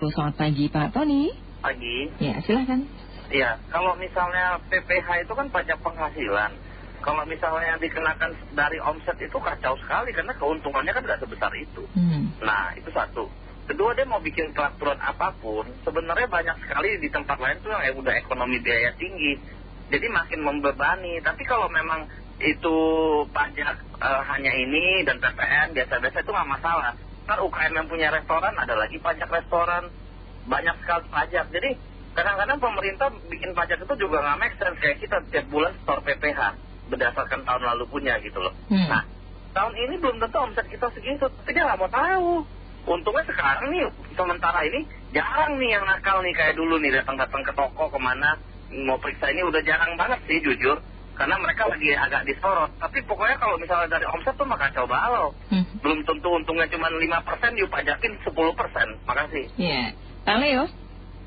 Selamat pagi Pak Tony. Pagi. Ya silahkan. Iya, kalau misalnya PPH itu kan pajak penghasilan. Kalau misalnya dikenakan dari omset itu kacau sekali karena keuntungannya kan nggak sebesar itu. Hmm. Nah, itu satu. Kedua, dia mau bikin peraturan apa pun, sebenarnya banyak sekali di tempat lain tuh yang udah ekonomi biaya tinggi. Jadi makin membebani. Tapi kalau memang itu pajak eh, hanya ini dan PPN biasa-biasa itu nggak masalah. Ntar UKM yang punya restoran ada lagi pajak restoran, banyak sekali pajak. Jadi kadang-kadang pemerintah bikin pajak itu juga nggak make sense kayak kita tiap bulan store PPH berdasarkan tahun lalu punya gitu loh. Hmm. Nah, tahun ini belum tentu omset kita segitu, tapi dia nggak mau tahu. Untungnya sekarang nih, sementara ini jarang nih yang nakal nih kayak dulu nih datang-datang ke toko ke mana mau periksa ini udah jarang banget sih jujur. Karena mereka lagi agak disorot. Tapi pokoknya kalau misalnya dari omset tuh mah kacau balau. Hmm. Belum tentu untungnya cuma 5%, yuk pajakin 10%. Makasih. Ya. Pak Leo.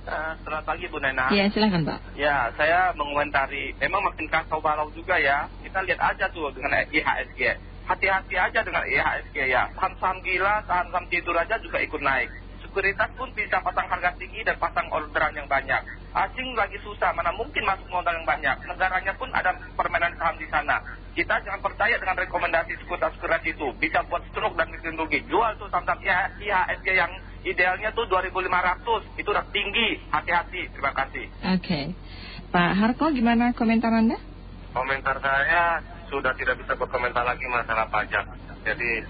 Eh, selamat pagi Bu Nena. Ya silahkan Pak. Ya, saya mengomentari, memang makin kacau balau juga ya. Kita lihat aja tuh dengan IHSG. Hati-hati aja dengan IHSG ya. Saham-saham gila, saham-saham tidur aja juga ikut naik. Sekuritas pun bisa pasang harga tinggi dan pasang orderan yang banyak. Asing lagi susah, mana mungkin masuk modal yang banyak. Negaranya pun ada permainan saham di sana. Kita jangan percaya dengan rekomendasi sekuritas-sekuritas itu. Bisa buat stroke dan bikin rugi. Jual tuh saham-saham IHSG yang idealnya tuh 2500. Itu udah tinggi. Hati-hati. Terima kasih. Oke. Pak Harko gimana komentar Anda? komentar saya sudah tidak bisa berkomentar lagi masalah pajak. Jadi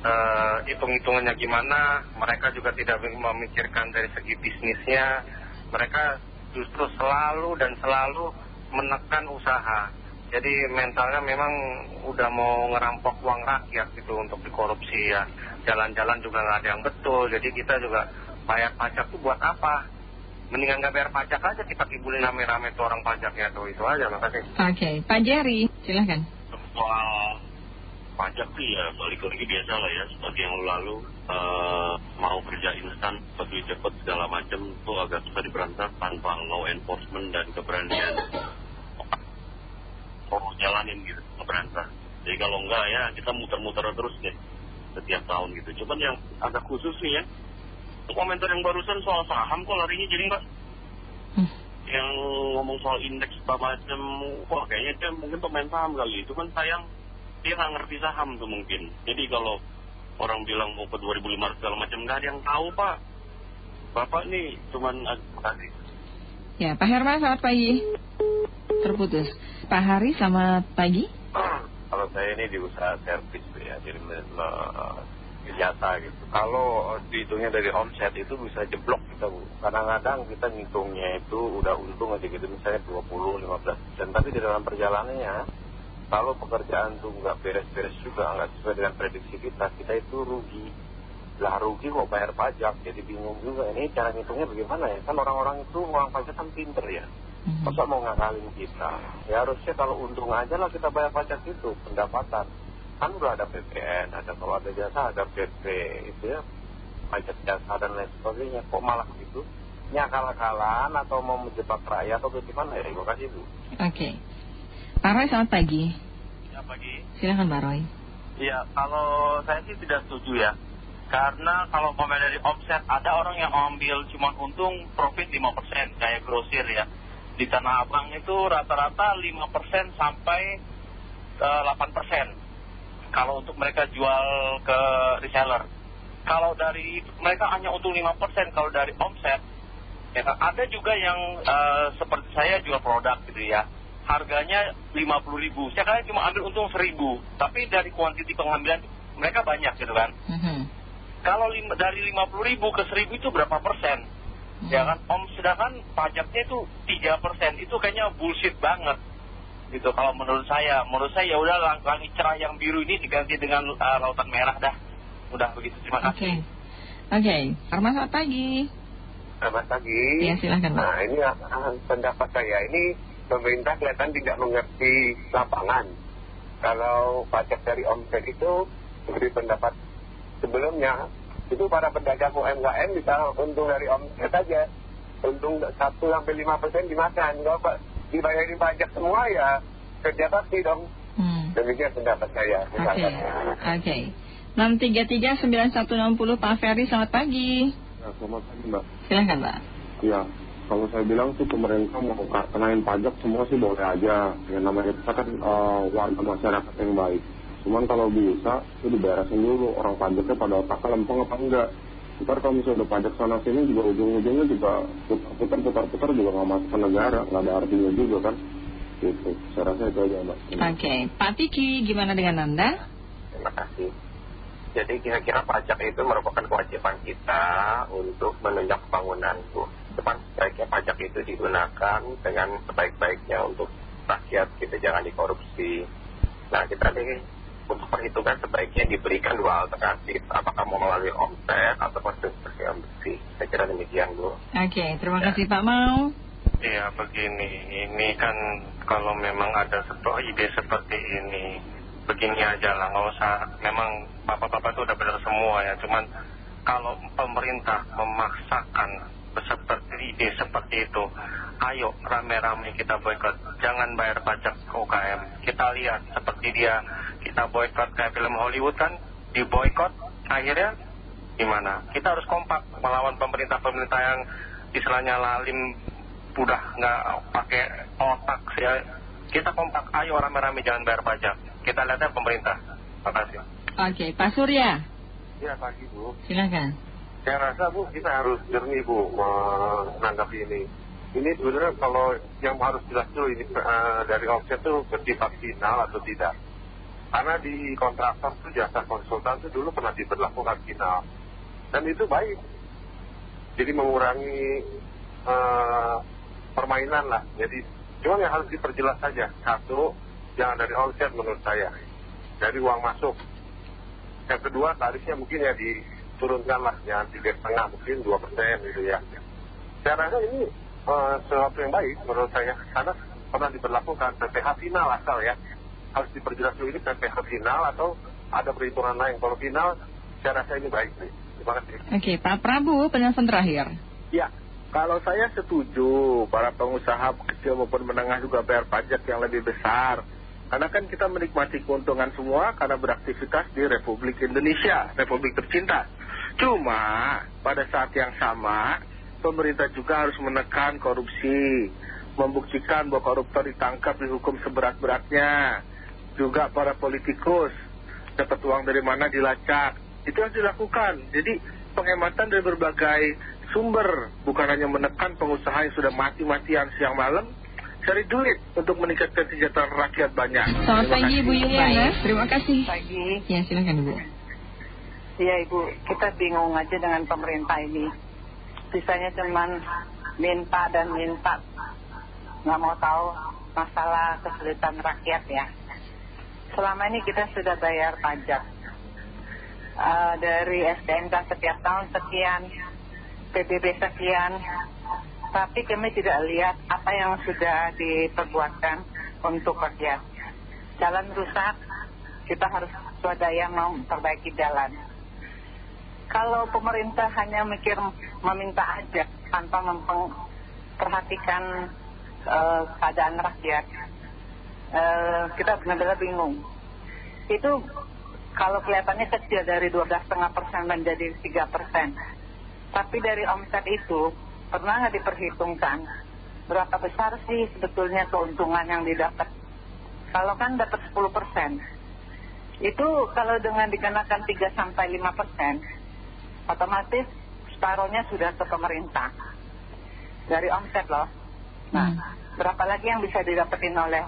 eh, hitung-hitungannya gimana, mereka juga tidak memikirkan dari segi bisnisnya. Mereka justru selalu dan selalu menekan usaha. Jadi mentalnya memang udah mau ngerampok uang rakyat gitu untuk dikorupsi ya. Jalan-jalan juga nggak ada yang betul. Jadi kita juga bayar pajak tuh buat apa? Mendingan nggak bayar pajak aja kita kibulin rame-rame tuh orang pajaknya tuh itu aja makasih. Oke. Pak Jerry silahkan. soal pajak sih ya balik lagi biasa lah ya seperti yang lalu eh, mau kerja instan lebih cepat segala macam itu agak susah diberantas tanpa law enforcement dan keberanian. Mau jalanin gitu ngeberantas. Jadi kalau enggak ya kita muter-muter terus deh setiap tahun gitu. Cuman yang agak khusus nih ya komentar yang barusan soal saham kok larinya jadi enggak? Yang ngomong soal indeks apa macam wah kayaknya dia mungkin pemain saham kali. Itu kan sayang dia nggak ngerti saham tuh mungkin jadi kalau orang bilang mau ke 2500 segala macam nggak ada yang tahu pak bapak nih cuman advokasi Ya Pak Herman selamat pagi. Terputus. Pak Hari selamat pagi. Kalau saya ini di usaha servis ya, jadi jasa gitu. Kalau dihitungnya dari omset itu bisa jeblok kita Bu. Kadang-kadang kita ngitungnya itu udah untung aja gitu, misalnya 20-15 persen. Tapi di dalam perjalanannya, kalau pekerjaan tuh nggak beres-beres juga, nggak sesuai dengan prediksi kita, kita itu rugi. Lah rugi kok bayar pajak, jadi bingung juga. Ini cara ngitungnya bagaimana ya? Kan orang-orang itu, orang pajak kan pinter ya. Hmm. Masa mau ngakalin kita? Ya harusnya kalau untung aja lah kita bayar pajak itu, pendapatan. Kan udah ada PPN, ada kalau ada jasa, ada PP, itu ya, pajak jasa dan lain sebagainya. Kok malah begitu? Nyakal-akalan atau mau menjebak rakyat atau bagaimana ya? Terima kasih Bu. Oke. Pak Roy selamat pagi. Ya pagi. Silahkan Pak Roy. Iya, kalau saya sih tidak setuju ya. Karena kalau komen dari omset, ada orang yang ambil cuma untung profit 5% kayak grosir ya. Di Tanah Abang itu rata-rata 5% sampai eh, 8% kalau untuk mereka jual ke reseller. Kalau dari mereka hanya untung 5% kalau dari omset. Ya kan? Ada juga yang eh, seperti saya jual produk gitu ya. Harganya 50 ribu. Saya kira cuma ambil untung 1000. Tapi dari kuantiti pengambilan mereka banyak gitu kan. Mhm. Kalau lim- dari 50 ribu ke 1000 itu berapa persen? Ya kan, om sedangkan pajaknya itu 3 persen, itu kayaknya bullshit banget. Gitu kalau menurut saya, menurut saya ya udah lang- langit cerah yang biru ini diganti dengan eh, lautan merah dah. Udah begitu, terima Oke. kasih. Oke. Arman selamat pagi. Selamat pagi. Ya silahkan Pak. Nah ini ah, pendapat saya ini pemerintah kelihatan tidak mengerti lapangan. Kalau pajak dari omset itu seperti pendapat sebelumnya itu para pedagang UMKM bisa untung dari omset aja. Untung 1 sampai 5 persen dimakan. Kalau Pak dibayarin pajak semua ya kerja bakti dong. Hmm. Demikian pendapat saya. Oke. Oke. 633-9160 Pak Ferry selamat pagi. Ya, selamat pagi Mbak. Silahkan Pak. Ya, kalau saya bilang sih pemerintah mau kenain pajak semua sih boleh aja. Yang namanya kita kan eh, warga masyarakat yang baik. Cuman kalau bisa itu diberesin dulu orang pajaknya pada otaknya lempeng apa enggak. Ntar kalau misalnya udah pajak sana sini juga ujung-ujungnya juga putar-putar-putar juga nggak masuk ke negara, nggak ada artinya juga kan. Gitu. Saya rasa itu aja Mbak. Oke, Pak Tiki, gimana dengan Anda? Terima kasih. Jadi kira-kira pajak itu merupakan kewajiban kita untuk menunjang pembangunan, Bu. Depan sebaiknya pajak itu digunakan dengan sebaik-baiknya untuk rakyat, kita jangan dikorupsi. Nah, kita nih untuk perhitungan sebaiknya diberikan dua alternatif, apakah mau melalui omset atau konstruksi yang bersih. Saya kira demikian, Bu. Oke, terima kasih Pak Mau. Iya begini, ini kan kalau memang ada sebuah ide seperti ini, begini aja lah, nggak usah, memang bapak-bapak itu udah benar semua ya, cuman kalau pemerintah memaksakan seperti ide seperti itu, ayo rame-rame kita boykot, jangan bayar pajak ke UKM. Kita lihat seperti dia, kita boykot kayak film Hollywood kan, di boykot, akhirnya gimana? Kita harus kompak melawan pemerintah-pemerintah yang istilahnya lalim udah nggak pakai otak sih ya. Kita kompak, ayo rame-rame jangan bayar pajak. Kita lihatnya pemerintah. Terima kasih. Oke, Pak Surya, Ya pagi Bu. silahkan. Saya rasa Bu kita harus jernih Bu menanggapi ini. Ini sebenarnya kalau yang harus jelas dulu ini eh, dari offset itu bersifat final atau tidak. Karena di kontraktor itu jasa konsultan itu dulu pernah diberlakukan final. Dan itu baik. Jadi mengurangi eh, permainan lah. Jadi cuma yang harus diperjelas saja. Satu, jangan dari offset menurut saya. Dari uang masuk. Yang kedua tarifnya mungkin ya diturunkan lah, jangan tiga setengah mungkin dua persen gitu ya. Saya rasa ini eh, sesuatu yang baik menurut saya karena pernah diberlakukan PPH final asal ya. Harus diperjelas dulu ini PPH final atau ada perhitungan lain. Kalau final, saya rasa ini baik nih. Terima kasih. Oke, Pak Prabu, penjelasan terakhir. Ya, kalau saya setuju para pengusaha kecil maupun menengah juga bayar pajak yang lebih besar. Karena kan kita menikmati keuntungan semua karena beraktivitas di Republik Indonesia, Republik tercinta. Cuma pada saat yang sama, pemerintah juga harus menekan korupsi, membuktikan bahwa koruptor ditangkap dihukum seberat-beratnya. Juga para politikus dapat uang dari mana dilacak. Itu harus dilakukan. Jadi penghematan dari berbagai sumber, bukan hanya menekan pengusaha yang sudah mati-matian siang malam, cari duit untuk meningkatkan kesejahteraan rakyat banyak. Selamat pagi. Ibu Yuliana, terima kasih. Pagi. Ya, silahkan Ibu. Iya Ibu, kita bingung aja dengan pemerintah ini. Sisanya cuman minta dan minta. Nggak mau tahu masalah kesulitan rakyat ya. Selama ini kita sudah bayar pajak. Eh, dari SDNK setiap tahun sekian, PBB sekian. Tapi kami tidak lihat apa yang sudah diperbuatkan untuk rakyat. Jalan rusak, kita harus swadaya memperbaiki jalan. Kalau pemerintah hanya mikir meminta aja tanpa memperhatikan eh, keadaan rakyat, eh, kita benar-benar bingung. Itu kalau kelihatannya kecil dari 12,5 persen menjadi 3 persen. Tapi dari omset itu pernah nggak diperhitungkan berapa besar sih sebetulnya keuntungan yang didapat? Kalau kan dapat 10 persen, itu kalau dengan dikenakan 3 sampai 5 persen, otomatis separohnya sudah ke pemerintah dari omset loh. Nah, berapa lagi yang bisa didapetin oleh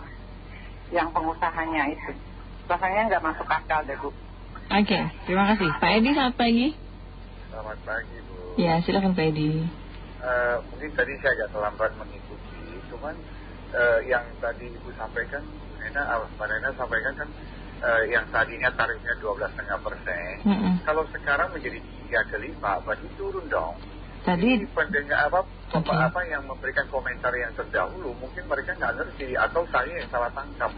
yang pengusahanya itu? Rasanya nggak masuk akal deh Bu. Oke, terima kasih. Pak Edi, selamat pagi. Selamat pagi Bu. Ya, silakan Pak Edi. Eh, mungkin tadi saya agak terlambat mengikuti, cuman eh, yang tadi Ibu sampaikan, Nena, Mbak Nena sampaikan kan eh, yang tadinya tarifnya 12,5 persen, Mm-mm. kalau sekarang menjadi tiga kali lipat, berarti turun dong. Tadi, pendengar apa, Oke. apa, apa yang memberikan komentar yang terdahulu, mungkin mereka nggak ngerti, atau saya yang salah tangkap.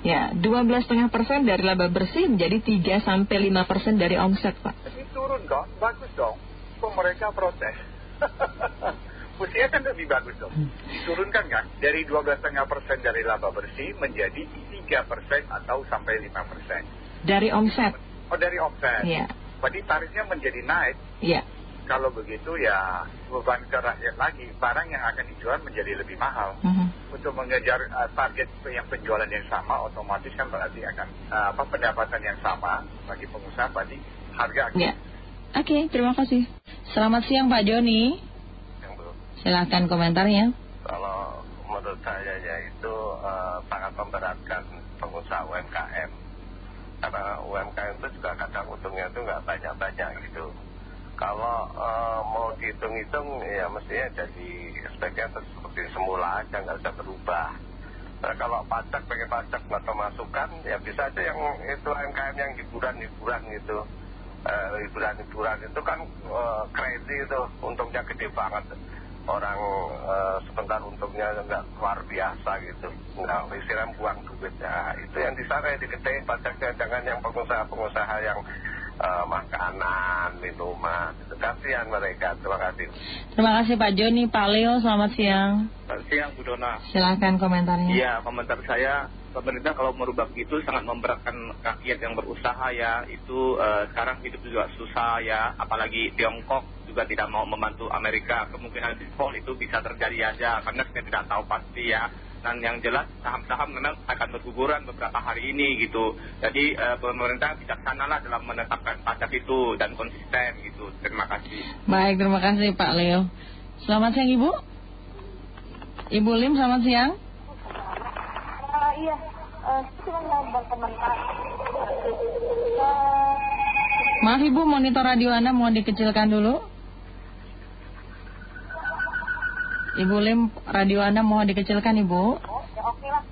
ya, 12,5 persen dari laba bersih menjadi 3 sampai 5 persen dari omset, Pak. Jadi turun dong, bagus dong. Kok mereka protes? Mestinya kan lebih bagus dong. Diturunkan kan dari 12,5 persen dari laba bersih menjadi 3 persen atau sampai 5 persen. Dari omset, Oh dari offset. ya, Berarti tarifnya menjadi naik. ya. kalau begitu ya beban ke rakyat lagi, barang yang akan dijual menjadi lebih mahal. Mhm. Untuk mengejar uh, target yang penjualan yang sama, otomatis kan berarti akan uh, apa pendapatan yang sama bagi pengusaha, berarti harga akan Ya. Oke, terima kasih. Selamat siang Pak Joni. Silahkan komentarnya. kalau menurut saya ya itu eh, sangat memberatkan pengusaha UMKM karena UMKM itu juga kadang untungnya itu nggak banyak-banyak gitu. Kalau eh, mau dihitung-hitung ya mestinya jadi tetap seperti semula aja nggak usah berubah. Nah, kalau pajak pakai pajak atau masukan ya bisa aja yang itu UMKM yang hiburan-hiburan gitu. Eh, hiburan-hiburan itu kan eh, crazy itu untungnya gede banget orang eh, sebentar untungnya nggak luar biasa gitu nggak istilahnya buang duit ya itu yang di sana yang digede pajaknya jangan yang pengusaha-pengusaha yang eh, makanan minuman itu kasihan mereka terima kasih Terima kasih Pak Joni. Pak Leo, selamat siang. Selamat siang Bu Dona. Silahkan komentarnya. Iya, komentar saya, pemerintah kalau merubah begitu sangat memberatkan rakyat yang berusaha ya. Itu eh, sekarang hidup juga susah ya, apalagi Tiongkok juga tidak mau membantu Amerika. Kemungkinan default itu bisa terjadi aja, karena kita tidak tahu pasti ya. Dan yang jelas saham-saham memang akan berguguran beberapa hari ini gitu. Jadi eh, pemerintah bijaksanalah dalam menetapkan pajak itu dan konsisten gitu. Terima kasih. Baik, terima kasih Pak Leo. Selamat siang Ibu. Ibu Lim, selamat siang. Iya, eh, cuma mau berkomentar. Eh, Maaf Ibu, monitor radio Anda mohon dikecilkan dulu. Ibu Lim, radio Anda mohon dikecilkan Ibu. ya oke lah,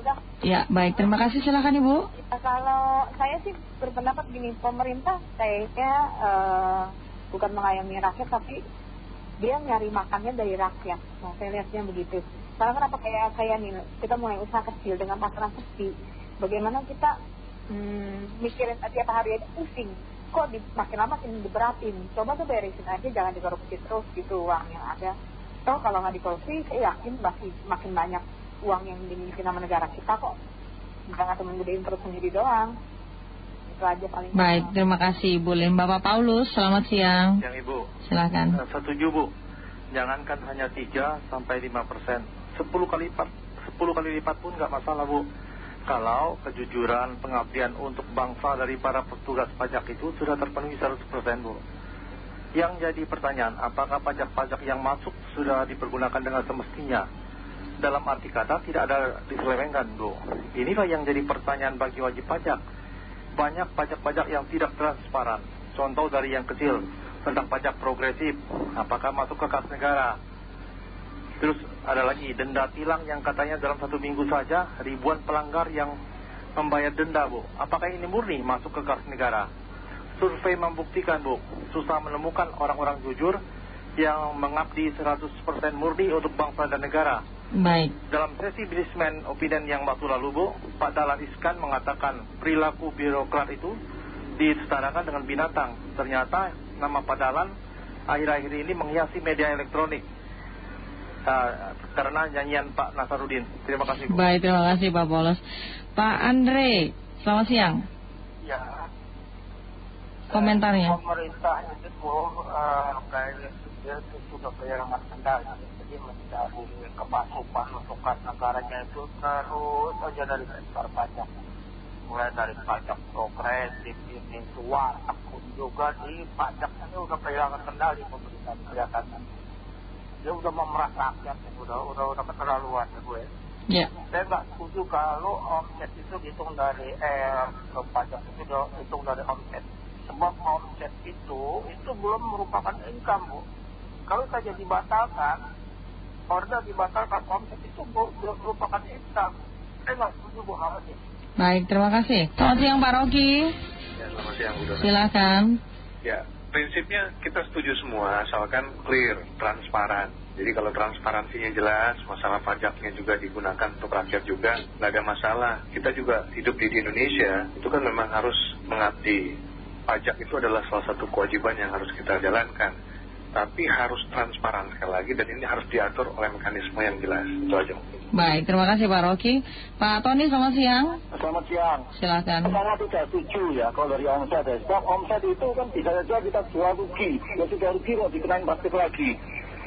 udah. Ya, baik. Terima kasih. Silakan Ibu. Ya, kalau saya sih berpendapat gini, pemerintah kayaknya eh, bukan mengayomi rakyat, tapi dia nyari makannya dari rakyat. Nah, saya lihatnya begitu. Sekarang kenapa kayak kayak nih, kita mulai usaha kecil dengan pasaran sepi. Bagaimana kita hmm, mikirin tiap hari aja pusing. Kok di, makin lama makin diberatin. Coba tuh beresin aja, jangan dikorupsi terus gitu uang yang ada. So kalau nggak dikorupsi, saya yakin masih makin banyak uang yang dimiliki nama negara kita kok. Jangan cuma gedein perut sendiri doang. Itu aja paling. Baik, terima kasih Ibu Lim. Bapak Paulus, selamat siang. Yang Ibu, Silakan. eh, setuju Bu. Jangankan hanya 3 sampai 5 persen. 10 kali lipat, 10 kali lipat pun nggak masalah Bu. Kalau kejujuran pengabdian untuk bangsa dari para petugas pajak itu sudah terpenuhi 100 persen Bu. Yang jadi pertanyaan, apakah pajak-pajak yang masuk sudah dipergunakan dengan semestinya? Dalam arti kata tidak ada diselewengkan Bu. Inilah yang jadi pertanyaan bagi wajib pajak. Banyak pajak-pajak yang tidak transparan. Contoh dari yang kecil, tentang pajak progresif, apakah masuk ke kas negara. Terus ada lagi denda tilang yang katanya dalam satu minggu saja ribuan pelanggar yang membayar denda Bu. Apakah ini murni masuk ke kas negara? Survei membuktikan Bu, susah menemukan orang-orang jujur yang mengabdi 100% murni untuk bangsa dan negara. Baik. Dalam sesi Businessman Opinion yang waktu lalu Bu, Pak Dahlan Iskan mengatakan perilaku birokrat itu disetarakan dengan binatang. Ternyata nama Pak Dahlan akhir-akhir ini menghiasi media elektronik. Ah, karena nyanyian Pak Nasarudin. Terima kasih Bu. Baik, terima kasih Pak Paulus. Pak Andre, selamat siang. Ya, Komentarnya. pemerintah itu uh, kayak dia itu sudah kehilangan kendali. Jadi mencari kemasukan untuk kas negaranya itu terus aja dari sektor pajak. Mulai dari pajak progresif ini suar, pun juga di pajaknya udah kehilangan kendali pemerintah kelihatannya. Dia udah memeras rakyat, udah udah udah keterlaluan ya gue. Ya. Saya nggak setuju kalau omset itu dihitung dari eh ke pajak itu dihitung dari omset. Sebab omset itu itu belum merupakan income bu. Kalau saja dibatalkan, order dibatalkan omset itu belum merupakan income. Saya nggak setuju bu hal ini. Baik, terima kasih. Selamat siang Pak Rocky. Ya, selamat siang Bu Dona. Silakan. Ya, prinsipnya kita setuju semua asalkan clear, transparan. Jadi kalau transparansinya jelas, masalah pajaknya juga digunakan untuk rakyat juga, nggak ada masalah. Kita juga hidup di Indonesia, itu kan memang harus mengabdi. Pajak itu adalah salah satu kewajiban yang harus kita jalankan. Tapi harus transparan sekali lagi dan ini harus diatur oleh mekanisme yang jelas. Itu aja mungkin. Baik, terima kasih Pak Rocky. Pak Tony, selamat siang. Selamat siang. Silakan. Saya tidak setuju ya kalau dari omset ya. Sebab omset itu kan bisa saja kita jual rugi. Ya sudah rugi kok dikenain pajak lagi.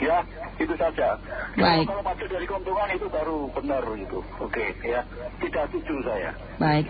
Ya, itu saja. Baik. Kalau pajak dari keuntungan itu baru benar itu. Oke, ya. Tidak setuju saya. Baik.